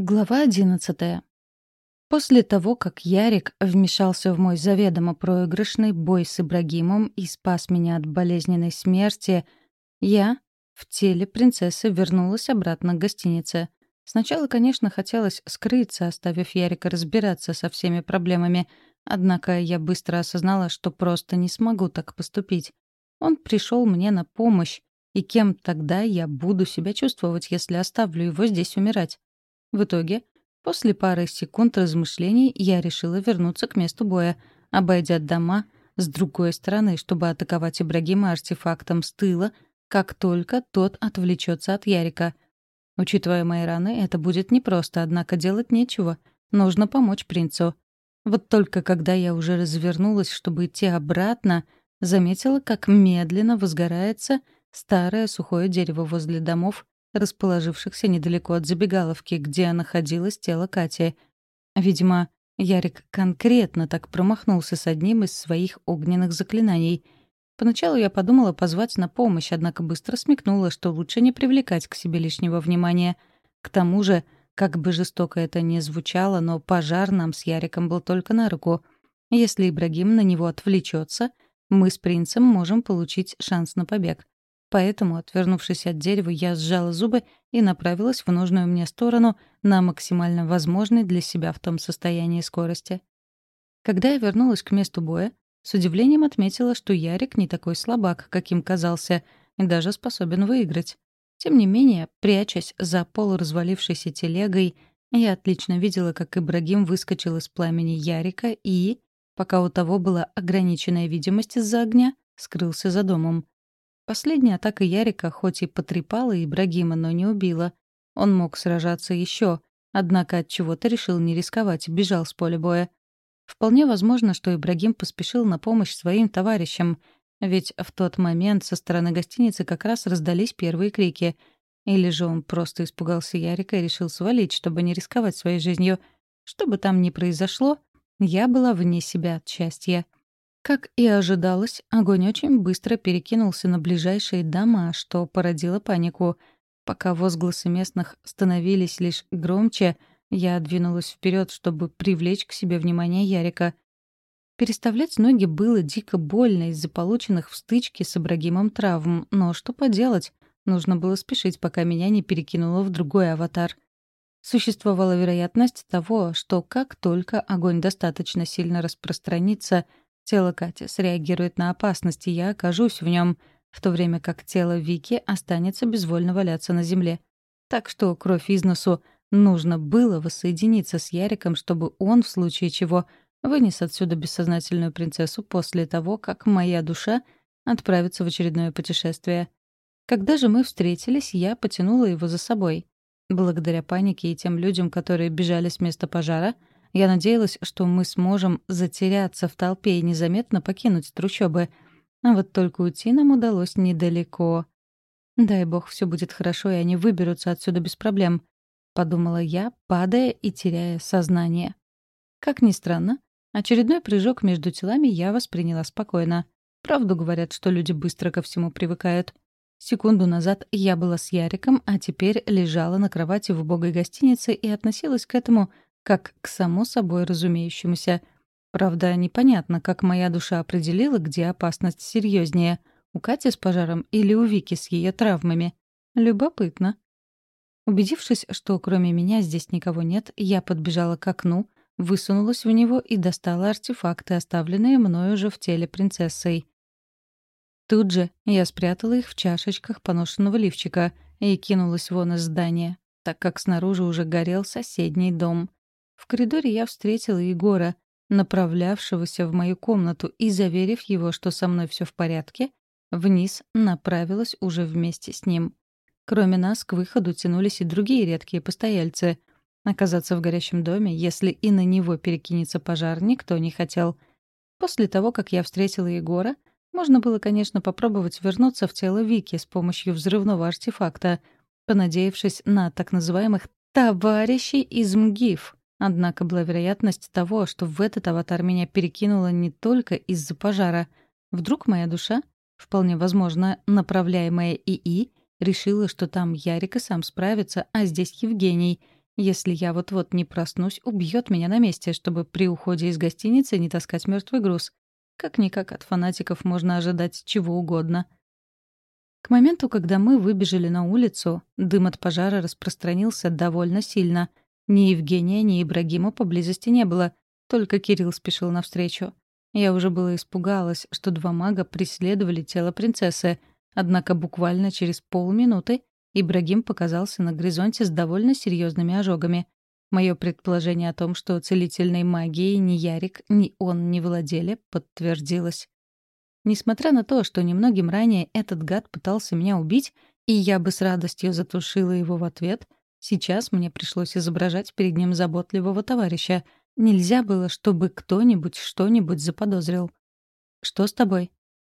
Глава одиннадцатая. После того, как Ярик вмешался в мой заведомо проигрышный бой с Ибрагимом и спас меня от болезненной смерти, я в теле принцессы вернулась обратно к гостинице. Сначала, конечно, хотелось скрыться, оставив Ярика разбираться со всеми проблемами, однако я быстро осознала, что просто не смогу так поступить. Он пришел мне на помощь, и кем тогда я буду себя чувствовать, если оставлю его здесь умирать? В итоге, после пары секунд размышлений, я решила вернуться к месту боя, обойдя дома с другой стороны, чтобы атаковать Ибрагима артефактом с тыла, как только тот отвлечется от Ярика. Учитывая мои раны, это будет непросто, однако делать нечего. Нужно помочь принцу. Вот только когда я уже развернулась, чтобы идти обратно, заметила, как медленно возгорается старое сухое дерево возле домов, расположившихся недалеко от забегаловки, где находилось тело Кати. Видимо, Ярик конкретно так промахнулся с одним из своих огненных заклинаний. Поначалу я подумала позвать на помощь, однако быстро смекнула, что лучше не привлекать к себе лишнего внимания. К тому же, как бы жестоко это ни звучало, но пожар нам с Яриком был только на руку. Если Ибрагим на него отвлечется, мы с принцем можем получить шанс на побег. Поэтому, отвернувшись от дерева, я сжала зубы и направилась в нужную мне сторону на максимально возможной для себя в том состоянии скорости. Когда я вернулась к месту боя, с удивлением отметила, что Ярик не такой слабак, каким казался, и даже способен выиграть. Тем не менее, прячась за полуразвалившейся телегой, я отлично видела, как Ибрагим выскочил из пламени Ярика и, пока у того была ограниченная видимость из-за огня, скрылся за домом. Последняя атака Ярика хоть и потрепала Ибрагима, но не убила. Он мог сражаться еще, однако от чего-то решил не рисковать, бежал с поля боя. Вполне возможно, что Ибрагим поспешил на помощь своим товарищам, ведь в тот момент со стороны гостиницы как раз раздались первые крики. Или же он просто испугался Ярика и решил свалить, чтобы не рисковать своей жизнью. Что бы там ни произошло, я была вне себя от счастья. Как и ожидалось, огонь очень быстро перекинулся на ближайшие дома, что породило панику. Пока возгласы местных становились лишь громче, я двинулась вперед, чтобы привлечь к себе внимание Ярика. Переставлять ноги было дико больно из-за полученных в стычке с Ибрагимом травм, но что поделать, нужно было спешить, пока меня не перекинуло в другой аватар. Существовала вероятность того, что как только огонь достаточно сильно распространится — Тело Кати среагирует на опасность, и я окажусь в нем, в то время как тело Вики останется безвольно валяться на земле. Так что кровь из носу нужно было воссоединиться с Яриком, чтобы он, в случае чего, вынес отсюда бессознательную принцессу после того, как моя душа отправится в очередное путешествие. Когда же мы встретились, я потянула его за собой. Благодаря панике и тем людям, которые бежали с места пожара — я надеялась, что мы сможем затеряться в толпе и незаметно покинуть трущобы. А вот только уйти нам удалось недалеко. «Дай бог, все будет хорошо, и они выберутся отсюда без проблем», — подумала я, падая и теряя сознание. Как ни странно, очередной прыжок между телами я восприняла спокойно. Правду говорят, что люди быстро ко всему привыкают. Секунду назад я была с Яриком, а теперь лежала на кровати в убогой гостинице и относилась к этому как к само собой разумеющемуся. Правда, непонятно, как моя душа определила, где опасность серьезнее — у Кати с пожаром или у Вики с ее травмами. Любопытно. Убедившись, что кроме меня здесь никого нет, я подбежала к окну, высунулась в него и достала артефакты, оставленные мною уже в теле принцессой. Тут же я спрятала их в чашечках поношенного лифчика и кинулась вон из здания, так как снаружи уже горел соседний дом. В коридоре я встретила Егора, направлявшегося в мою комнату, и, заверив его, что со мной все в порядке, вниз направилась уже вместе с ним. Кроме нас, к выходу тянулись и другие редкие постояльцы. Оказаться в горящем доме, если и на него перекинется пожар, никто не хотел. После того, как я встретила Егора, можно было, конечно, попробовать вернуться в тело Вики с помощью взрывного артефакта, понадеявшись на так называемых «товарищей из МГИФ», Однако была вероятность того, что в этот аватар меня перекинуло не только из-за пожара. Вдруг моя душа, вполне возможно, направляемая ИИ, решила, что там Ярик и сам справится, а здесь Евгений. Если я вот-вот не проснусь, убьет меня на месте, чтобы при уходе из гостиницы не таскать мертвый груз. Как-никак от фанатиков можно ожидать чего угодно. К моменту, когда мы выбежали на улицу, дым от пожара распространился довольно сильно. Ни Евгения, ни Ибрагима поблизости не было, только Кирилл спешил навстречу. Я уже было испугалась, что два мага преследовали тело принцессы, однако буквально через полминуты Ибрагим показался на горизонте с довольно серьезными ожогами. Мое предположение о том, что целительной магией ни Ярик, ни он не владели, подтвердилось. Несмотря на то, что немногим ранее этот гад пытался меня убить, и я бы с радостью затушила его в ответ, сейчас мне пришлось изображать перед ним заботливого товарища. Нельзя было, чтобы кто-нибудь что-нибудь заподозрил. «Что с тобой?»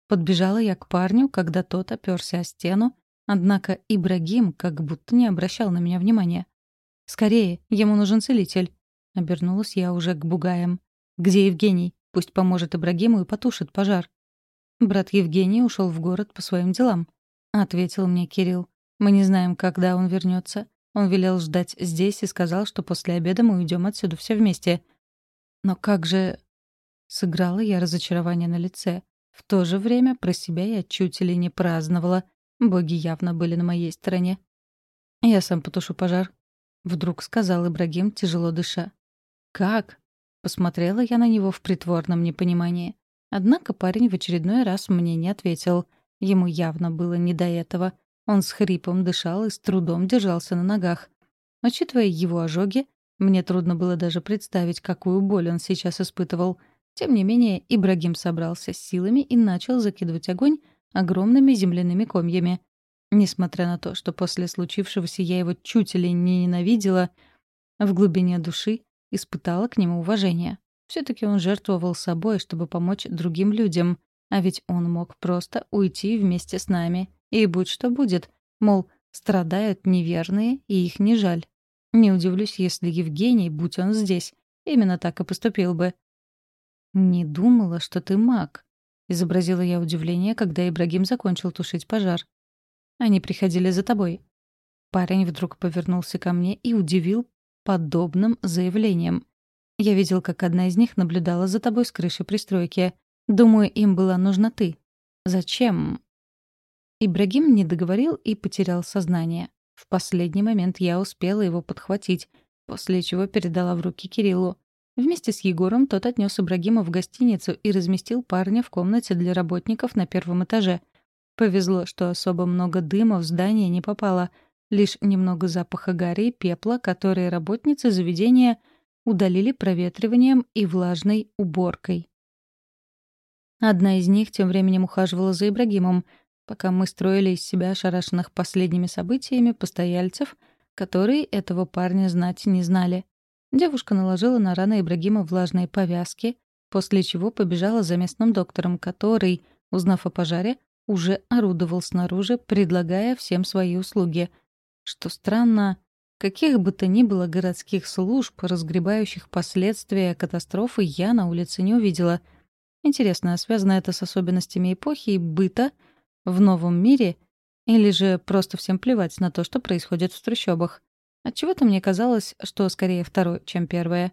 Подбежала я к парню, когда тот оперся о стену, однако Ибрагим как будто не обращал на меня внимания. «Скорее, ему нужен целитель». Обернулась я уже к бугаям. «Где Евгений? Пусть поможет Ибрагиму и потушит пожар». «Брат Евгений ушел в город по своим делам», — ответил мне Кирилл. «Мы не знаем, когда он вернется. Он велел ждать здесь и сказал, что после обеда мы уйдем отсюда все вместе. Но как же...» Сыграла я разочарование на лице. В то же время про себя я чуть ли не праздновала. Боги явно были на моей стороне. «Я сам потушу пожар», — вдруг сказал Ибрагим, тяжело дыша. «Как?» — посмотрела я на него в притворном непонимании. Однако парень в очередной раз мне не ответил. Ему явно было не до этого. Он с хрипом дышал и с трудом держался на ногах. Учитывая его ожоги, мне трудно было даже представить, какую боль он сейчас испытывал. Тем не менее, Ибрагим собрался с силами и начал закидывать огонь, огромными земляными комьями. Несмотря на то, что после случившегося я его чуть ли не ненавидела, в глубине души испытала к нему уважение. все таки он жертвовал собой, чтобы помочь другим людям, а ведь он мог просто уйти вместе с нами. И будь что будет, мол, страдают неверные, и их не жаль. Не удивлюсь, если Евгений, будь он здесь, именно так и поступил бы. «Не думала, что ты маг», Изобразила я удивление, когда Ибрагим закончил тушить пожар. «Они приходили за тобой». Парень вдруг повернулся ко мне и удивил подобным заявлением. «Я видел, как одна из них наблюдала за тобой с крыши пристройки. Думаю, им была нужна ты. Зачем?» Ибрагим не договорил и потерял сознание. В последний момент я успела его подхватить, после чего передала в руки Кириллу. Вместе с Егором тот отнес Ибрагима в гостиницу и разместил парня в комнате для работников на первом этаже. Повезло, что особо много дыма в здание не попало, лишь немного запаха гари и пепла, которые работницы заведения удалили проветриванием и влажной уборкой. Одна из них тем временем ухаживала за Ибрагимом, пока мы строили из себя ошарашенных последними событиями постояльцев, которые этого парня знать не знали. Девушка наложила на раны Ибрагима влажные повязки, после чего побежала за местным доктором, который, узнав о пожаре, уже орудовал снаружи, предлагая всем свои услуги. Что странно, каких бы то ни было городских служб, разгребающих последствия катастрофы, я на улице не увидела. Интересно, а связано это с особенностями эпохи и быта в новом мире или же просто всем плевать на то, что происходит в трущобах? Отчего-то мне казалось, что скорее второе, чем первое.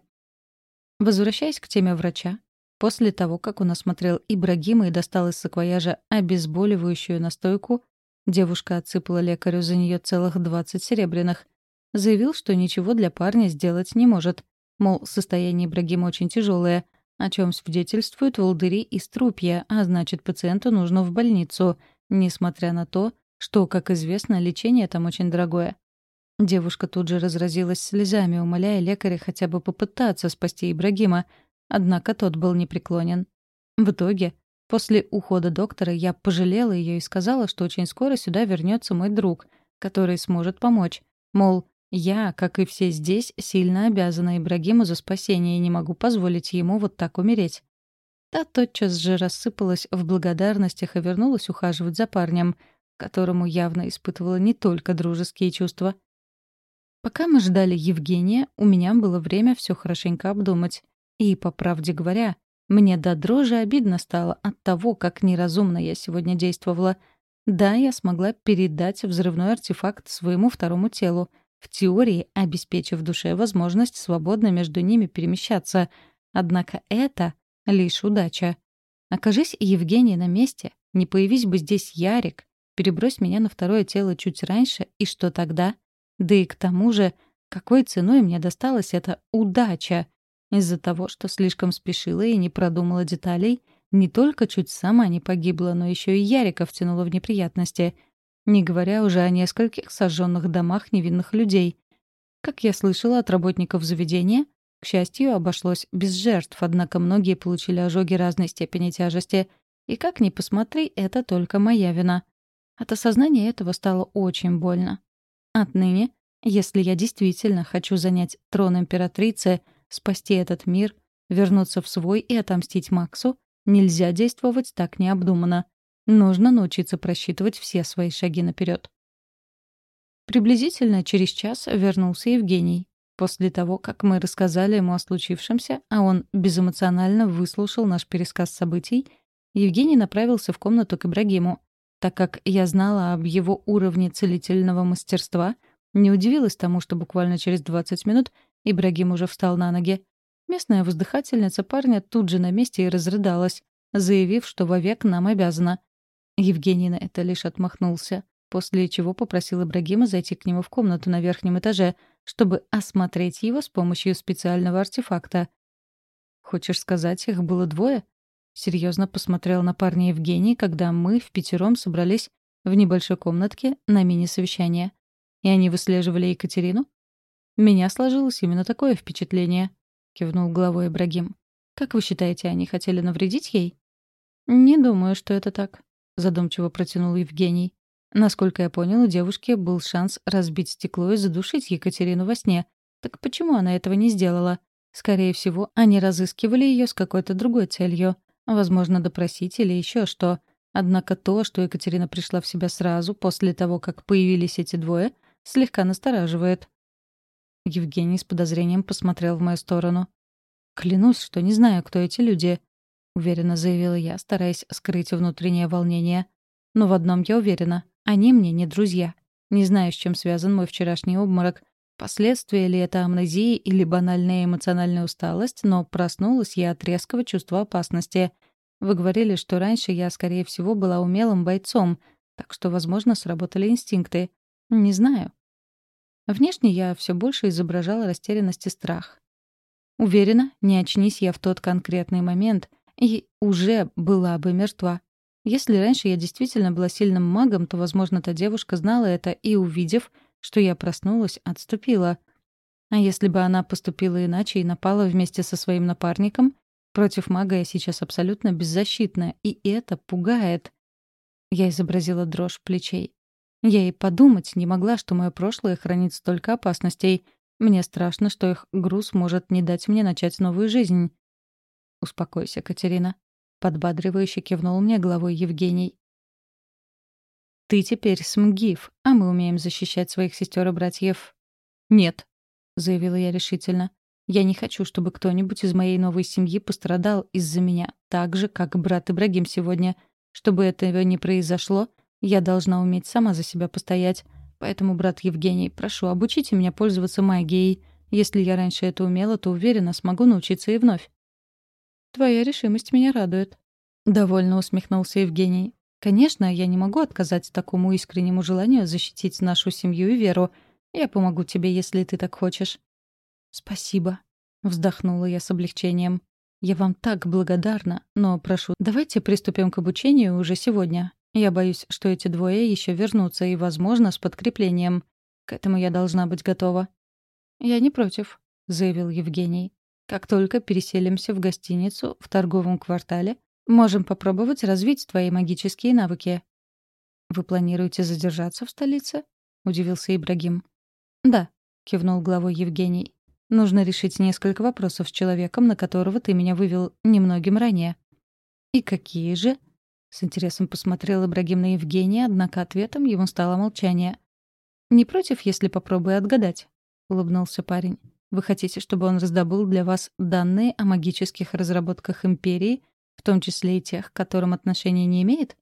Возвращаясь к теме врача, после того, как он осмотрел Ибрагима и достал из саквояжа обезболивающую настойку, девушка отсыпала лекарю за нее целых 20 серебряных. Заявил, что ничего для парня сделать не может. Мол, состояние Ибрагима очень тяжелое, о чем свидетельствуют волдыри и струпья, а значит, пациенту нужно в больницу, несмотря на то, что, как известно, лечение там очень дорогое. Девушка тут же разразилась слезами, умоляя лекаря хотя бы попытаться спасти Ибрагима, однако тот был непреклонен. В итоге, после ухода доктора, я пожалела ее и сказала, что очень скоро сюда вернется мой друг, который сможет помочь. Мол, я, как и все здесь, сильно обязана Ибрагиму за спасение и не могу позволить ему вот так умереть. Та тотчас же рассыпалась в благодарностях и вернулась ухаживать за парнем, которому явно испытывала не только дружеские чувства — Пока мы ждали Евгения, у меня было время все хорошенько обдумать. И, по правде говоря, мне до дрожи обидно стало от того, как неразумно я сегодня действовала. Да, я смогла передать взрывной артефакт своему второму телу, в теории обеспечив душе возможность свободно между ними перемещаться. Однако это лишь удача. Окажись Евгений на месте, не появись бы здесь Ярик, перебрось меня на второе тело чуть раньше, и что тогда? Да и к тому же, какой ценой мне досталась эта удача? Из-за того, что слишком спешила и не продумала деталей, не только чуть сама не погибла, но еще и Ярика втянула в неприятности, не говоря уже о нескольких сожженных домах невинных людей. Как я слышала от работников заведения, к счастью, обошлось без жертв, однако многие получили ожоги разной степени тяжести. И как ни посмотри, это только моя вина. От осознания этого стало очень больно. Отныне, если я действительно хочу занять трон императрицы, спасти этот мир, вернуться в свой и отомстить Максу, нельзя действовать так необдуманно. Нужно научиться просчитывать все свои шаги наперед. Приблизительно через час вернулся Евгений. После того, как мы рассказали ему о случившемся, а он безэмоционально выслушал наш пересказ событий, Евгений направился в комнату к Ибрагиму. Так как я знала об его уровне целительного мастерства, не удивилась тому, что буквально через 20 минут Ибрагим уже встал на ноги. Местная воздыхательница парня тут же на месте и разрыдалась, заявив, что вовек нам обязана. Евгений на это лишь отмахнулся, после чего попросил Ибрагима зайти к нему в комнату на верхнем этаже, чтобы осмотреть его с помощью специального артефакта. «Хочешь сказать, их было двое?» Серьезно посмотрел на парня Евгений, когда мы в пятером собрались в небольшой комнатке на мини-совещание. И они выслеживали Екатерину? Меня сложилось именно такое впечатление, кивнул головой Ибрагим. Как вы считаете, они хотели навредить ей? Не думаю, что это так, задумчиво протянул Евгений. Насколько я понял, у девушки был шанс разбить стекло и задушить Екатерину во сне. Так почему она этого не сделала? Скорее всего, они разыскивали ее с какой-то другой целью. Возможно, допросить или еще что. Однако то, что Екатерина пришла в себя сразу после того, как появились эти двое, слегка настораживает. Евгений с подозрением посмотрел в мою сторону. «Клянусь, что не знаю, кто эти люди», — уверенно заявила я, стараясь скрыть внутреннее волнение. «Но в одном я уверена. Они мне не друзья. Не знаю, с чем связан мой вчерашний обморок. Последствия ли это амнезии или банальная эмоциональная усталость, но проснулась я от резкого чувства опасности. Вы говорили, что раньше я, скорее всего, была умелым бойцом, так что, возможно, сработали инстинкты. Не знаю. Внешне я все больше изображала растерянность и страх. Уверена, не очнись я в тот конкретный момент, и уже была бы мертва. Если раньше я действительно была сильным магом, то, возможно, та девушка знала это и, увидев, что я проснулась, отступила. А если бы она поступила иначе и напала вместе со своим напарником, против мага я сейчас абсолютно беззащитна, и это пугает. Я изобразила дрожь плечей. Я и подумать не могла, что мое прошлое хранит столько опасностей. Мне страшно, что их груз может не дать мне начать новую жизнь. «Успокойся, Катерина», — подбадривающе кивнул мне головой Евгений. «Ты теперь СМГИФ, а мы умеем защищать своих сестер и братьев». «Нет», — заявила я решительно. «Я не хочу, чтобы кто-нибудь из моей новой семьи пострадал из-за меня, так же, как брат Ибрагим сегодня. Чтобы этого не произошло, я должна уметь сама за себя постоять. Поэтому, брат Евгений, прошу, обучите меня пользоваться магией. Если я раньше это умела, то уверена, смогу научиться и вновь. Твоя решимость меня радует. Довольно усмехнулся Евгений. Конечно, я не могу отказать такому искреннему желанию защитить нашу семью и веру. Я помогу тебе, если ты так хочешь. Спасибо. Вздохнула я с облегчением. Я вам так благодарна, но прошу, давайте приступим к обучению уже сегодня. Я боюсь, что эти двое еще вернутся и, возможно, с подкреплением. К этому я должна быть готова. «Я не против», — заявил Евгений. «Как только переселимся в гостиницу в торговом квартале, можем попробовать развить твои магические навыки». «Вы планируете задержаться в столице?» — удивился Ибрагим. «Да», — кивнул главой Евгений. «Нужно решить несколько вопросов с человеком, на которого ты меня вывел немногим ранее». «И какие же?» С интересом посмотрел Ибрагим на Евгения, однако ответом ему стало молчание. «Не против, если попробую отгадать?» — улыбнулся парень. «Вы хотите, чтобы он раздобыл для вас данные о магических разработках Империи, в том числе и тех, к которым отношения не имеет?»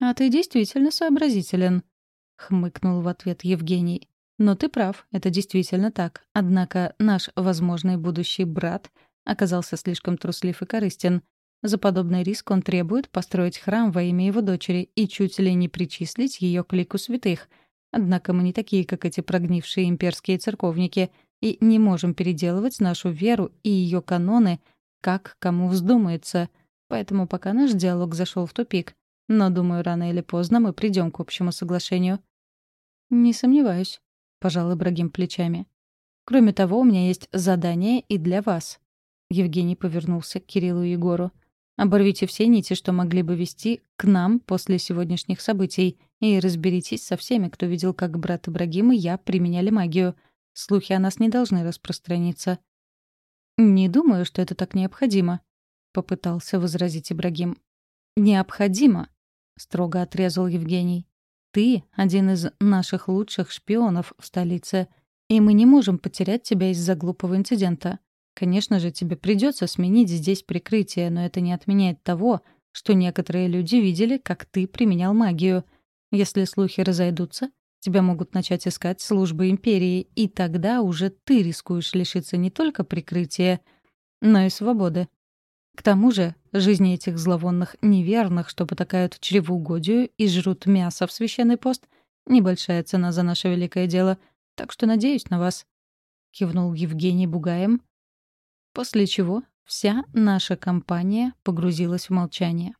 «А ты действительно сообразителен», — хмыкнул в ответ Евгений. Но ты прав, это действительно так. Однако наш возможный будущий брат оказался слишком труслив и корыстен. За подобный риск он требует построить храм во имя его дочери и чуть ли не причислить ее к лику святых. Однако мы не такие, как эти прогнившие имперские церковники, и не можем переделывать нашу веру и ее каноны, как кому вздумается. Поэтому пока наш диалог зашел в тупик. Но, думаю, рано или поздно мы придем к общему соглашению. «Не сомневаюсь», — пожал Ибрагим плечами. «Кроме того, у меня есть задание и для вас». Евгений повернулся к Кириллу и Егору. «Оборвите все нити, что могли бы вести к нам после сегодняшних событий, и разберитесь со всеми, кто видел, как брат Ибрагим и я применяли магию. Слухи о нас не должны распространиться». «Не думаю, что это так необходимо», — попытался возразить Ибрагим. «Необходимо», — строго отрезал Евгений. «Ты — один из наших лучших шпионов в столице, и мы не можем потерять тебя из-за глупого инцидента. Конечно же, тебе придется сменить здесь прикрытие, но это не отменяет того, что некоторые люди видели, как ты применял магию. Если слухи разойдутся, тебя могут начать искать службы империи, и тогда уже ты рискуешь лишиться не только прикрытия, но и свободы. К тому же, жизни этих зловонных неверных, что потакают чревоугодию и жрут мясо в священный пост, небольшая цена за наше великое дело, так что надеюсь на вас», — кивнул Евгений Бугаем, после чего вся наша компания погрузилась в молчание.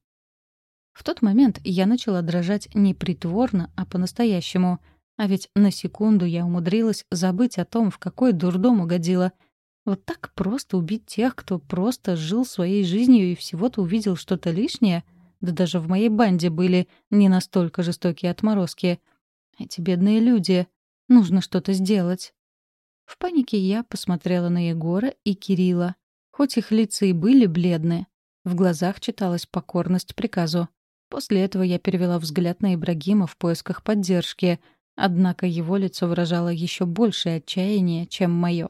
В тот момент я начала дрожать не притворно, а по-настоящему, а ведь на секунду я умудрилась забыть о том, в какой дурдом угодила — вот так просто убить тех, кто просто жил своей жизнью и всего-то увидел что-то лишнее? Да даже в моей банде были не настолько жестокие отморозки. Эти бедные люди. Нужно что-то сделать. В панике я посмотрела на Егора и Кирилла. Хоть их лица и были бледны, в глазах читалась покорность приказу. После этого я перевела взгляд на Ибрагима в поисках поддержки, однако его лицо выражало еще большее отчаяние, чем мое.